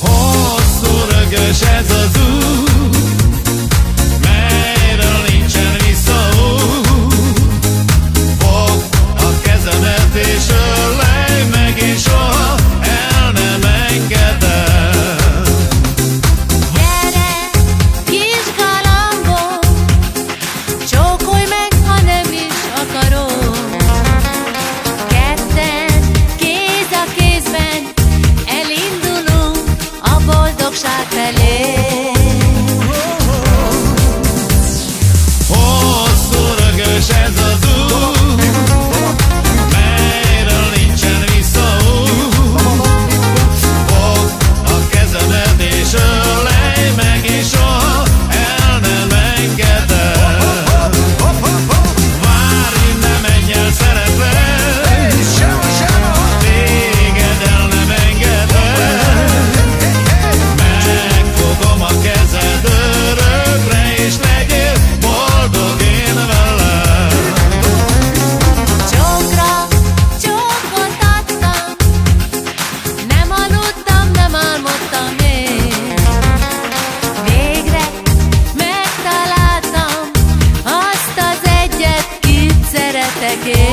Hosszú rögös ez az út Melyről nincsen visszaút. Fogd a kezemet és ő que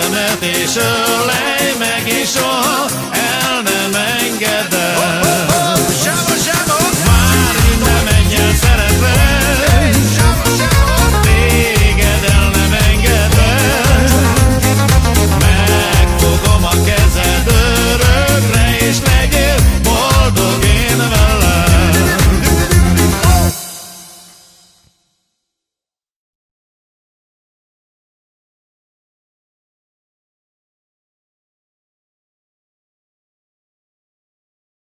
szemet és ölej meg is soha